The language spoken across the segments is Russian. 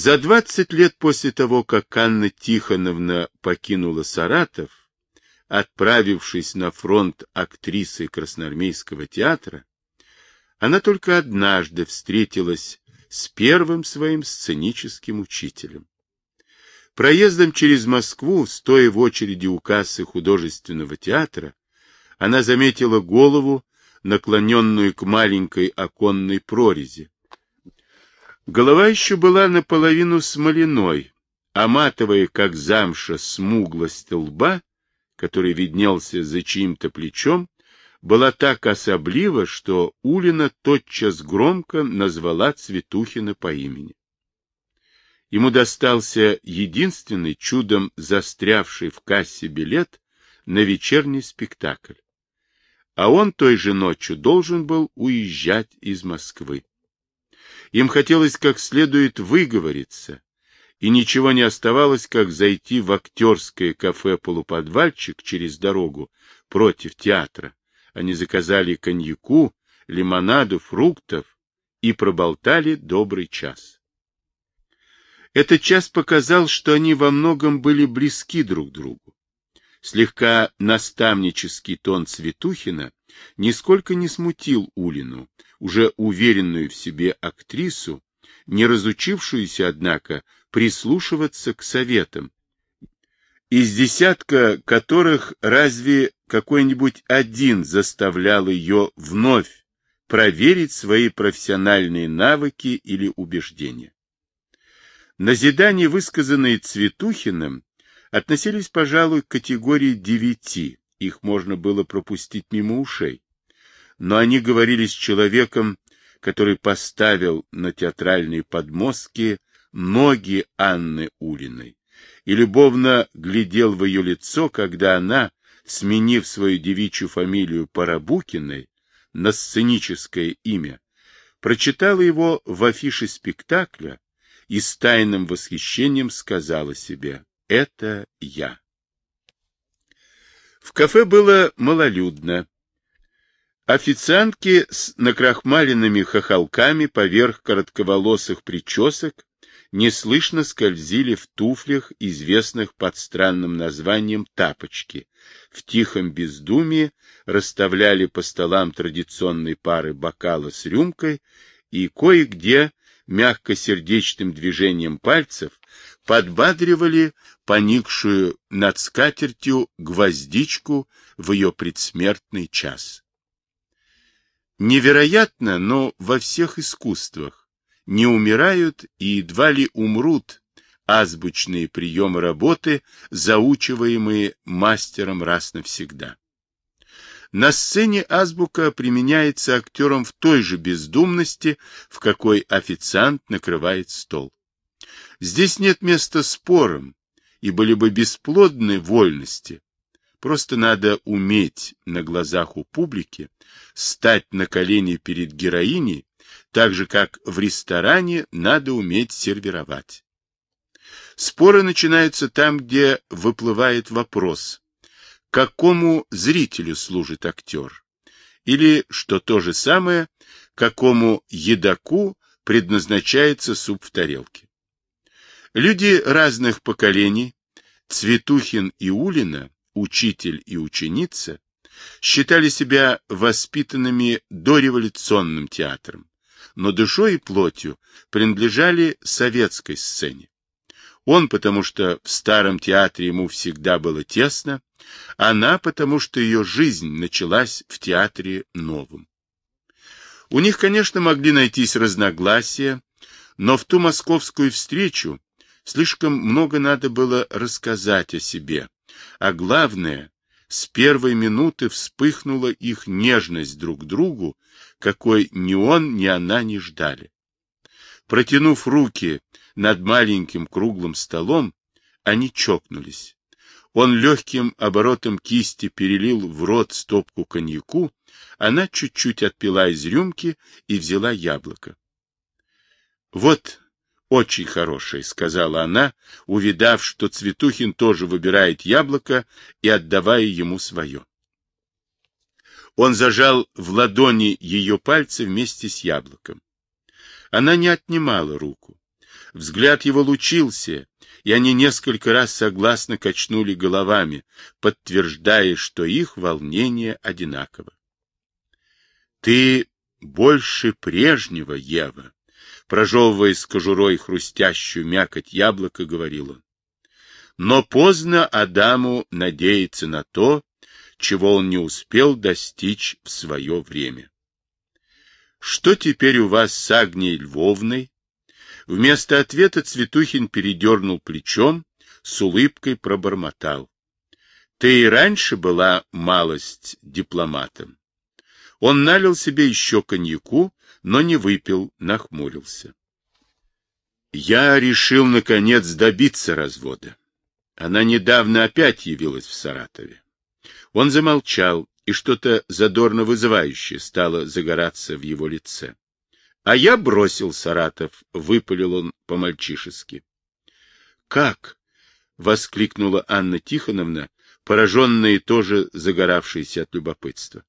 За двадцать лет после того, как Анна Тихоновна покинула Саратов, отправившись на фронт актрисой Красноармейского театра, она только однажды встретилась с первым своим сценическим учителем. Проездом через Москву, стоя в очереди у кассы художественного театра, она заметила голову, наклоненную к маленькой оконной прорези. Голова еще была наполовину смоляной, а матовая, как замша, смуглость лба, который виднелся за чьим-то плечом, была так особлива, что Улина тотчас громко назвала Цветухина по имени. Ему достался единственный чудом застрявший в кассе билет на вечерний спектакль. А он той же ночью должен был уезжать из Москвы. Им хотелось как следует выговориться, и ничего не оставалось, как зайти в актерское кафе-полуподвальчик через дорогу против театра. Они заказали коньяку, лимонаду, фруктов и проболтали добрый час. Этот час показал, что они во многом были близки друг другу. Слегка наставнический тон Цветухина нисколько не смутил Улину, уже уверенную в себе актрису, не разучившуюся, однако, прислушиваться к советам, из десятка которых разве какой-нибудь один заставлял ее вновь проверить свои профессиональные навыки или убеждения. Назидания, высказанные Цветухиным, относились, пожалуй, к категории девяти, их можно было пропустить мимо ушей. Но они говорили с человеком, который поставил на театральные подмостки ноги Анны Улиной и любовно глядел в ее лицо, когда она, сменив свою девичью фамилию Парабукиной на сценическое имя, прочитала его в афише спектакля, и с тайным восхищением сказала себе «Это я». В кафе было малолюдно. Официантки с накрахмаленными хохолками поверх коротковолосых причесок неслышно скользили в туфлях, известных под странным названием тапочки. В тихом бездумии расставляли по столам традиционные пары бокала с рюмкой и кое-где мягкосердечным движением пальцев подбадривали поникшую над скатертью гвоздичку в ее предсмертный час. Невероятно, но во всех искусствах не умирают и едва ли умрут азбучные приемы работы, заучиваемые мастером раз навсегда. На сцене азбука применяется актером в той же бездумности, в какой официант накрывает стол. Здесь нет места спорам, и были бы бесплодны вольности. Просто надо уметь на глазах у публики стать на колени перед героиней, так же, как в ресторане надо уметь сервировать. Споры начинаются там, где выплывает вопрос, какому зрителю служит актер, или, что то же самое, какому едоку предназначается суп в тарелке. Люди разных поколений, Цветухин и Улина, учитель и ученица, считали себя воспитанными дореволюционным театром, но душой и плотью принадлежали советской сцене. Он, потому что в старом театре ему всегда было тесно, она, потому что ее жизнь началась в театре новом. У них, конечно, могли найтись разногласия, но в ту московскую встречу слишком много надо было рассказать о себе, а главное, с первой минуты вспыхнула их нежность друг к другу, какой ни он, ни она не ждали. Протянув руки над маленьким круглым столом, они чокнулись. Он легким оборотом кисти перелил в рот стопку коньяку, она чуть-чуть отпила из рюмки и взяла яблоко. — Вот очень хорошее, — сказала она, увидав, что Цветухин тоже выбирает яблоко и отдавая ему свое. Он зажал в ладони ее пальцы вместе с яблоком. Она не отнимала руку. Взгляд его лучился, и они несколько раз согласно качнули головами, подтверждая, что их волнение одинаково. — Ты больше прежнего, Ева, прожевывая с кожурой хрустящую мякоть яблока, говорил он. Но поздно Адаму надеяться на то, чего он не успел достичь в свое время. Что теперь у вас с Агнией Львовной? Вместо ответа Цветухин передернул плечом, с улыбкой пробормотал. Ты и раньше была малость дипломатом. Он налил себе еще коньяку, но не выпил, нахмурился. Я решил, наконец, добиться развода. Она недавно опять явилась в Саратове. Он замолчал, и что-то задорно вызывающее стало загораться в его лице. А я бросил Саратов, выпалил он по-мальчишески. — Как? — воскликнула Анна Тихоновна, пораженная и тоже загоравшаяся от любопытства.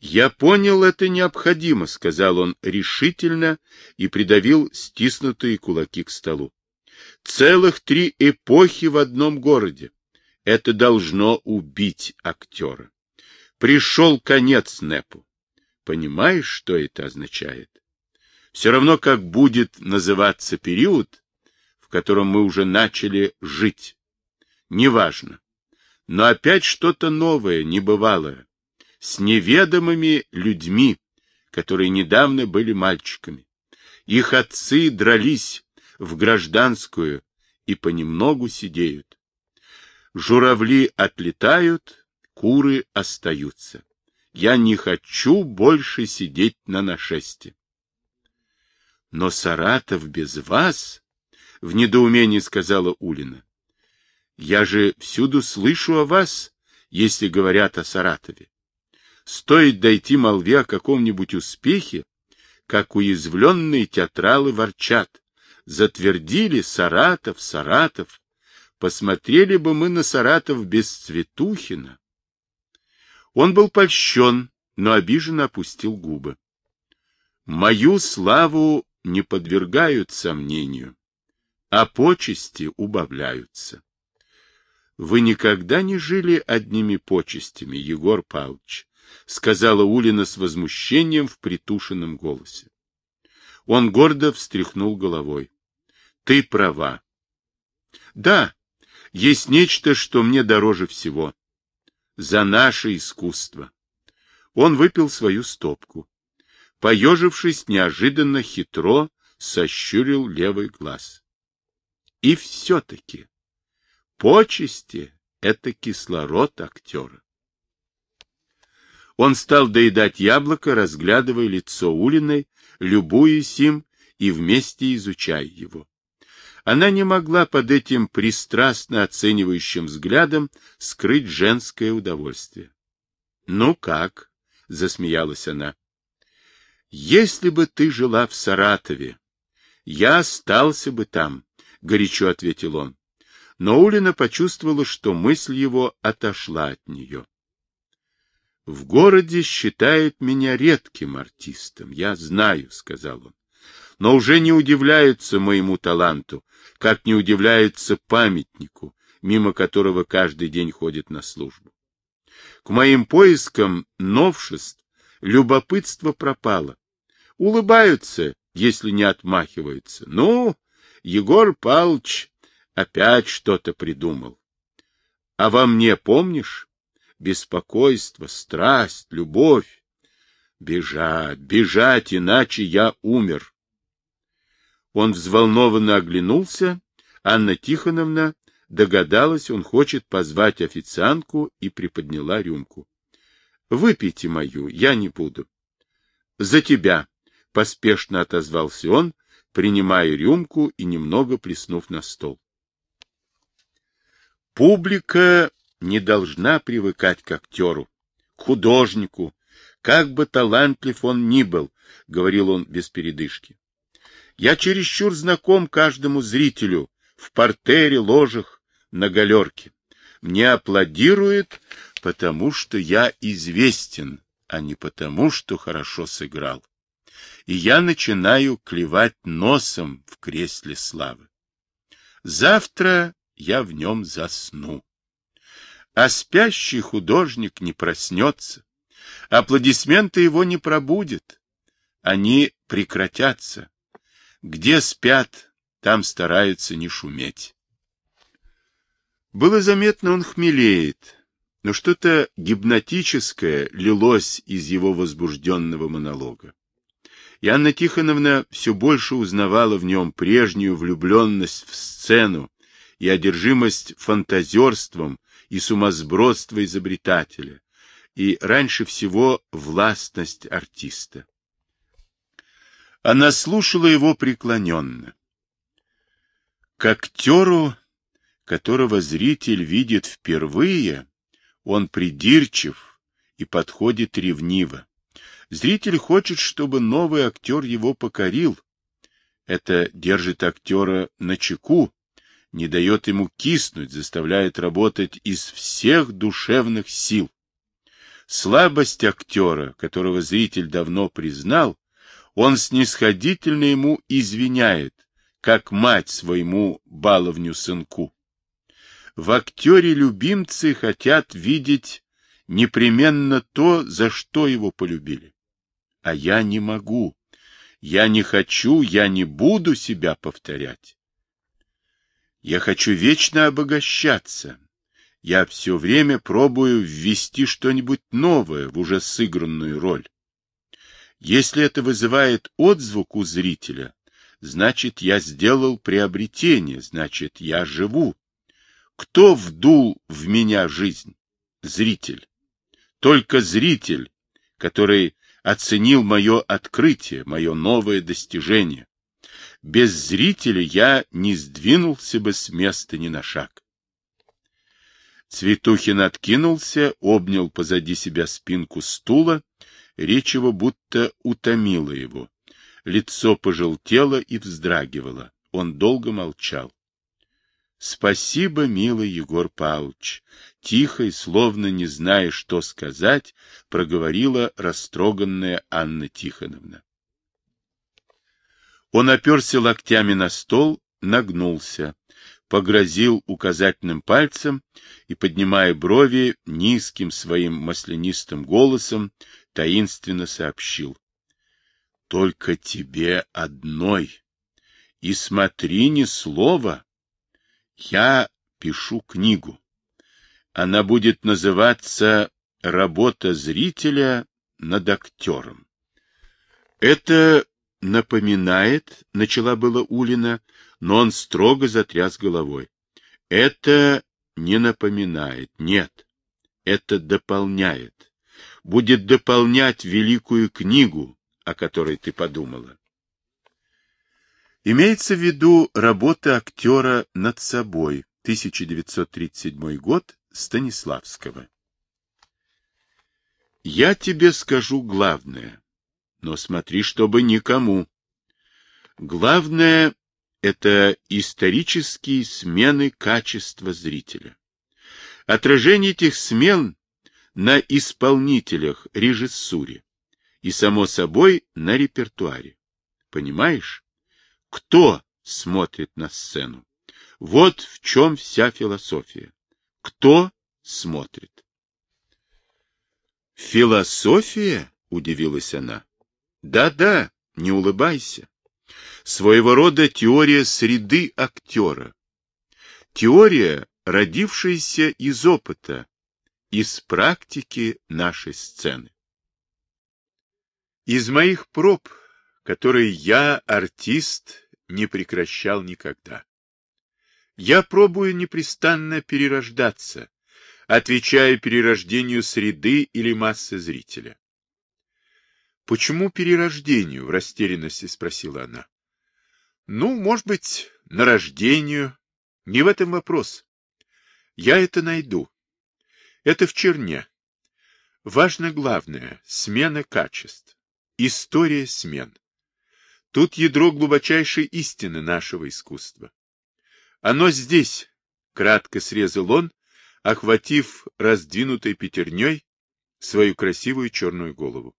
«Я понял, это необходимо», — сказал он решительно и придавил стиснутые кулаки к столу. «Целых три эпохи в одном городе. Это должно убить актера. Пришел конец Непу. Понимаешь, что это означает? Все равно, как будет называться период, в котором мы уже начали жить. Неважно. Но опять что-то новое, небывалое с неведомыми людьми, которые недавно были мальчиками. Их отцы дрались в гражданскую и понемногу сидеют. Журавли отлетают, куры остаются. Я не хочу больше сидеть на нашесте. Но Саратов без вас, — в недоумении сказала Улина. Я же всюду слышу о вас, если говорят о Саратове. Стоит дойти молве о каком-нибудь успехе, как уязвленные театралы ворчат. Затвердили Саратов, Саратов. Посмотрели бы мы на Саратов без Цветухина. Он был польщен, но обиженно опустил губы. Мою славу не подвергают сомнению, а почести убавляются. Вы никогда не жили одними почестями, Егор Павлович, — сказала Улина с возмущением в притушенном голосе. Он гордо встряхнул головой. — Ты права. — Да, есть нечто, что мне дороже всего. За наше искусство. Он выпил свою стопку. Поежившись неожиданно хитро, сощурил левый глаз. И все-таки почести — это кислород актера. Он стал доедать яблоко, разглядывая лицо Улиной, любуясь им и вместе изучая его. Она не могла под этим пристрастно оценивающим взглядом скрыть женское удовольствие. — Ну как? — засмеялась она. — Если бы ты жила в Саратове, я остался бы там, — горячо ответил он. Но Улина почувствовала, что мысль его отошла от нее. В городе считают меня редким артистом, я знаю, — сказал он. Но уже не удивляются моему таланту, как не удивляются памятнику, мимо которого каждый день ходит на службу. К моим поискам новшеств любопытство пропало. Улыбаются, если не отмахиваются. Ну, Егор Павлович опять что-то придумал. А во мне, помнишь, беспокойство, страсть, любовь. Бежать, бежать, иначе я умер. Он взволнованно оглянулся. Анна Тихоновна догадалась, он хочет позвать официантку и приподняла рюмку. — Выпейте мою, я не буду. — За тебя, — поспешно отозвался он, принимая рюмку и немного плеснув на стол. Публика не должна привыкать к актеру, к художнику, как бы талантлив он ни был, — говорил он без передышки. Я чересчур знаком каждому зрителю в портере, ложах, на галерке. Мне аплодируют, потому что я известен, а не потому, что хорошо сыграл. и я начинаю клевать носом в кресле славы. Завтра я в нем засну. А спящий художник не проснется, аплодисменты его не пробудет, они прекратятся. Где спят, там стараются не шуметь. Было заметно, он хмелеет, но что-то гипнотическое лилось из его возбужденного монолога. И Анна Тихоновна все больше узнавала в нем прежнюю влюбленность в сцену и одержимость фантазерством и сумасбродство изобретателя, и раньше всего властность артиста. Она слушала его преклоненно. К актеру, которого зритель видит впервые, он придирчив и подходит ревниво. Зритель хочет, чтобы новый актер его покорил. Это держит актера на чеку, не дает ему киснуть, заставляет работать из всех душевных сил. Слабость актера, которого зритель давно признал, он снисходительно ему извиняет, как мать своему баловню-сынку. В актере любимцы хотят видеть непременно то, за что его полюбили а я не могу. Я не хочу, я не буду себя повторять. Я хочу вечно обогащаться. Я все время пробую ввести что-нибудь новое в уже сыгранную роль. Если это вызывает отзвук у зрителя, значит, я сделал приобретение, значит, я живу. Кто вдул в меня жизнь? Зритель. Только зритель, который оценил мое открытие, мое новое достижение. Без зрителя я не сдвинулся бы с места ни на шаг. Цветухин откинулся, обнял позади себя спинку стула, речь его будто утомила его. Лицо пожелтело и вздрагивало. Он долго молчал. Спасибо, милый Егор Павлович. Тихо и словно не зная, что сказать, проговорила растроганная Анна Тихоновна. Он оперся локтями на стол, нагнулся, погрозил указательным пальцем и, поднимая брови, низким своим маслянистым голосом таинственно сообщил. — Только тебе одной. И смотри ни слова. Я пишу книгу. Она будет называться «Работа зрителя над актером». Это напоминает, — начала было Улина, но он строго затряс головой. Это не напоминает, нет. Это дополняет. Будет дополнять великую книгу, о которой ты подумала. Имеется в виду работа актера над собой, 1937 год, Станиславского. Я тебе скажу главное, но смотри, чтобы никому. Главное — это исторические смены качества зрителя. Отражение этих смен на исполнителях, режиссуре и, само собой, на репертуаре. Понимаешь? Кто смотрит на сцену? Вот в чем вся философия. Кто смотрит? Философия? Удивилась она. Да-да, не улыбайся. Своего рода теория среды актера. Теория, родившаяся из опыта, из практики нашей сцены. Из моих проб который я, артист, не прекращал никогда. Я пробую непрестанно перерождаться, отвечая перерождению среды или массы зрителя. «Почему перерождению?» — в растерянности спросила она. «Ну, может быть, на рождению. Не в этом вопрос. Я это найду. Это в черне. Важно главное — смена качеств. История смен. Тут ядро глубочайшей истины нашего искусства. Оно здесь, — кратко срезал он, охватив раздвинутой пятерней свою красивую черную голову.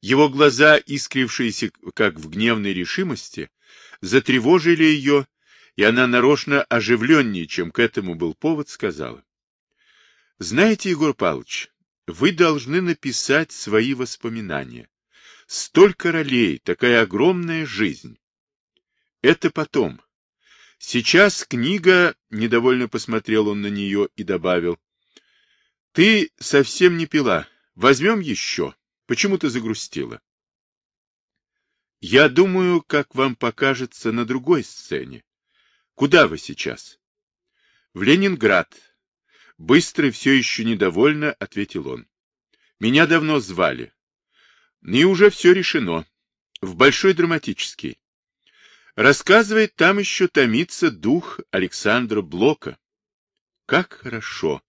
Его глаза, искрившиеся как в гневной решимости, затревожили ее, и она нарочно оживленнее, чем к этому был повод, сказала. — Знаете, Егор Павлович, вы должны написать свои воспоминания. Столько ролей, такая огромная жизнь. Это потом. Сейчас книга, недовольно посмотрел он на нее и добавил. Ты совсем не пила. Возьмем еще. Почему ты загрустила? Я думаю, как вам покажется на другой сцене. Куда вы сейчас? В Ленинград. Быстро и все еще недовольно ответил он. Меня давно звали. И уже все решено. В Большой драматический. Рассказывает, там еще томится дух Александра Блока. Как хорошо!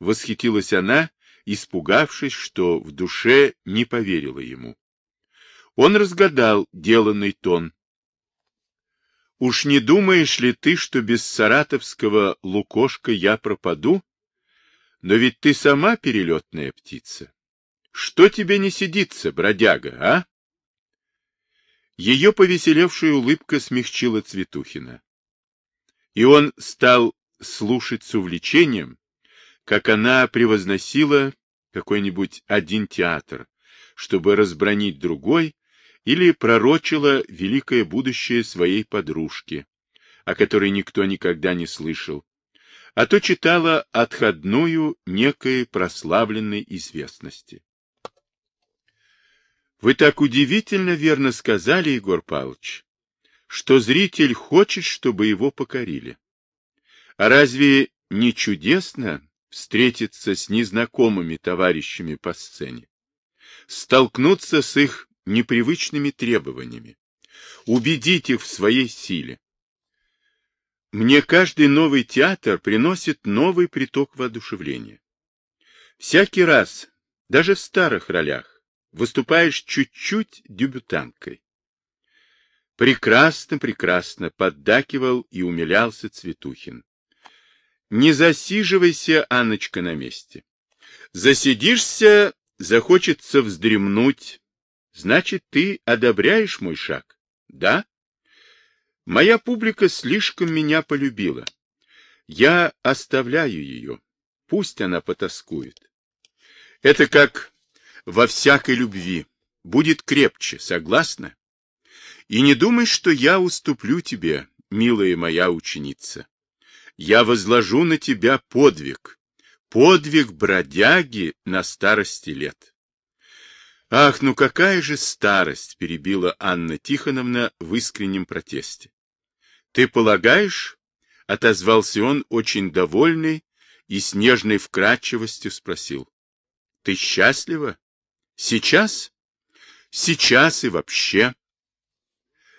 Восхитилась она, испугавшись, что в душе не поверила ему. Он разгадал деланный тон. «Уж не думаешь ли ты, что без саратовского лукошка я пропаду? Но ведь ты сама перелетная птица. Что тебе не сидится, бродяга, а?» Ее повеселевшая улыбка смягчила Цветухина. И он стал слушать с увлечением, как она превозносила какой-нибудь один театр, чтобы разбронить другой, или пророчила великое будущее своей подружки, о которой никто никогда не слышал, а то читала отходную некой прославленной известности. Вы так удивительно верно сказали, Егор Павлович, что зритель хочет, чтобы его покорили. А разве не чудесно встретиться с незнакомыми товарищами по сцене, столкнуться с их непривычными требованиями, убедить их в своей силе. Мне каждый новый театр приносит новый приток воодушевления. Всякий раз, даже в старых ролях, выступаешь чуть-чуть дебютанткой. Прекрасно, прекрасно, поддакивал и умилялся Цветухин. Не засиживайся, Анночка, на месте. Засидишься, захочется вздремнуть. Значит, ты одобряешь мой шаг? Да? Моя публика слишком меня полюбила. Я оставляю ее. Пусть она потаскует. Это как во всякой любви. Будет крепче, согласна? И не думай, что я уступлю тебе, милая моя ученица я возложу на тебя подвиг, подвиг бродяги на старости лет. Ах, ну какая же старость, перебила Анна Тихоновна в искреннем протесте. Ты полагаешь, отозвался он очень довольный и с нежной вкрадчивостью спросил. Ты счастлива? Сейчас? Сейчас и вообще.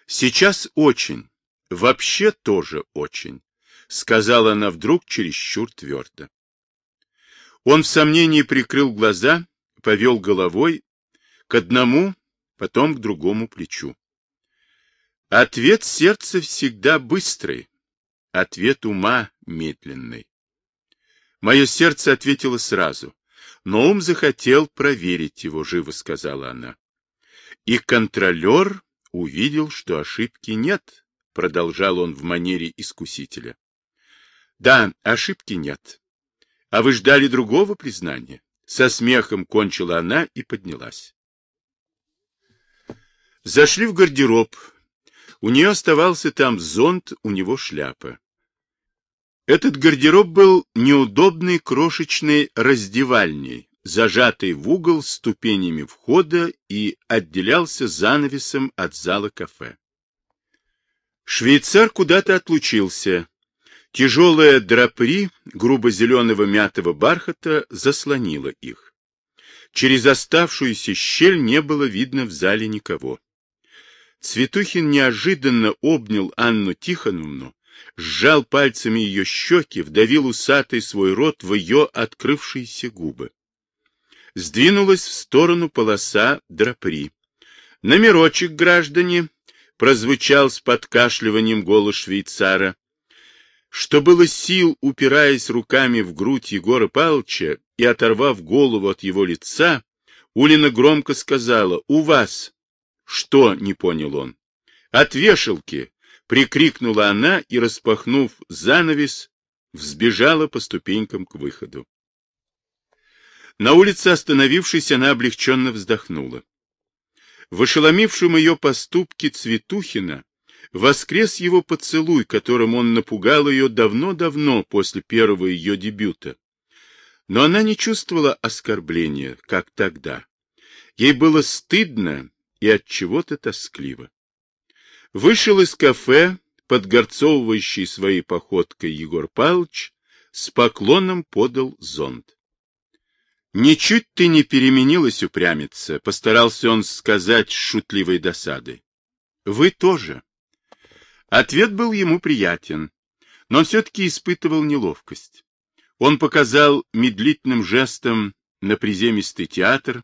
Сейчас очень, вообще тоже очень. — сказала она вдруг чересчур твердо. Он в сомнении прикрыл глаза, повел головой к одному, потом к другому плечу. Ответ сердца всегда быстрый, ответ ума медленный. Мое сердце ответило сразу, но ум захотел проверить его, живо сказала она. И контролер увидел, что ошибки нет, продолжал он в манере искусителя. Да, ошибки нет. А вы ждали другого признания? Со смехом кончила она и поднялась. Зашли в гардероб. У нее оставался там зонт, у него шляпа. Этот гардероб был неудобной крошечной раздевальней, зажатой в угол ступенями входа и отделялся занавесом от зала кафе. Швейцар куда-то отлучился, Тяжелая драпри грубо-зеленого мятого бархата заслонила их. Через оставшуюся щель не было видно в зале никого. Цветухин неожиданно обнял Анну Тихоновну, сжал пальцами ее щеки, вдавил усатый свой рот в ее открывшиеся губы. Сдвинулась в сторону полоса драпри. «Номерочек, граждане!» — прозвучал с подкашливанием голос швейцара. Что было сил, упираясь руками в грудь Егора Павловича и оторвав голову от его лица, Улина громко сказала «У вас». «Что?» — не понял он. «От вешалки!» — прикрикнула она и, распахнув занавес, взбежала по ступенькам к выходу. На улице, остановившись, она облегченно вздохнула. В ошеломившем ее поступке Цветухина воскрес его поцелуй, которым он напугал ее давно-давно после первого ее дебюта. Но она не чувствовала оскорбления, как тогда. Ей было стыдно и от чего-то тоскливо. Вышел из кафе, подгорцовывающий своей походкой Егор Павлович, с поклоном подал зонт. «Ничуть ты не переменилась, упрямиться», — постарался он сказать с шутливой досадой. «Вы тоже». Ответ был ему приятен, но он все-таки испытывал неловкость. Он показал медлительным жестом на приземистый театр,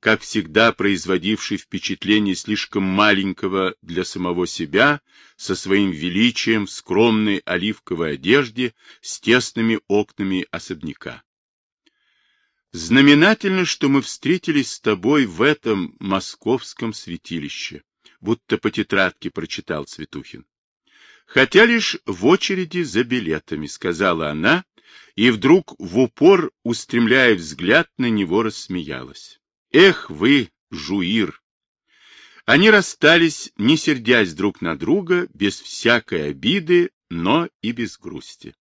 как всегда производивший впечатление слишком маленького для самого себя, со своим величием в скромной оливковой одежде с тесными окнами особняка. Знаменательно, что мы встретились с тобой в этом московском святилище, будто по тетрадке прочитал Цветухин. Хотя лишь в очереди за билетами, сказала она, и вдруг в упор, устремляя взгляд на него, рассмеялась. Эх вы, жуир! Они расстались, не сердясь друг на друга, без всякой обиды, но и без грусти.